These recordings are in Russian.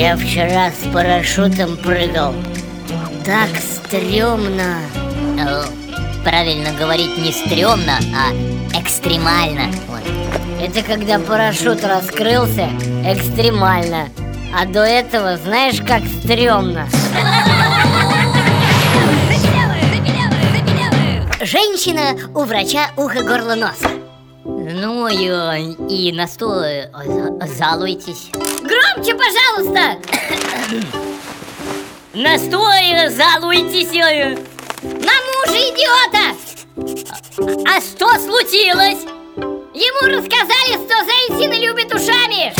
Я вчера с парашютом прыгал. Так стрёмно. Э, Правильно говорить не стрёмно, а экстремально вот. Это когда парашют раскрылся экстремально. А до этого знаешь, как стрёмно. Женщина у врача ухо, горло, носа. Ну и, и на что э, за- жалуетесь? Громче, пожалуйста! На что э, жалуетесь? э? На мужа идиота! А что случилось? Ему рассказали, что Зайсина любит ушами!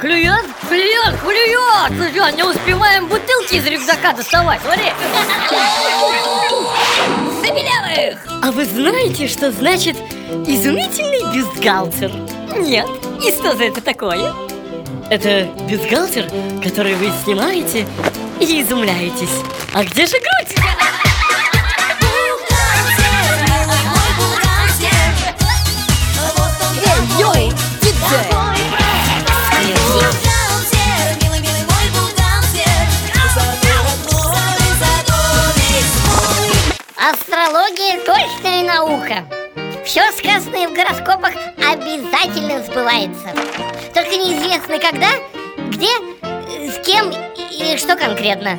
Клюет? Клюет, клюет! Ну что, не успеваем бутылки из рюкзака доставать, смотри! Забелявых! А вы знаете, что значит изумительный бюстгальтер? Нет, и что за это такое? Это бюстгальтер, который вы снимаете и изумляетесь. А где же грудь? Йоу, диджей! Астрология точная наука. Все сказанное в гороскопах обязательно сбывается. Только неизвестно когда, где, э, с кем и что конкретно.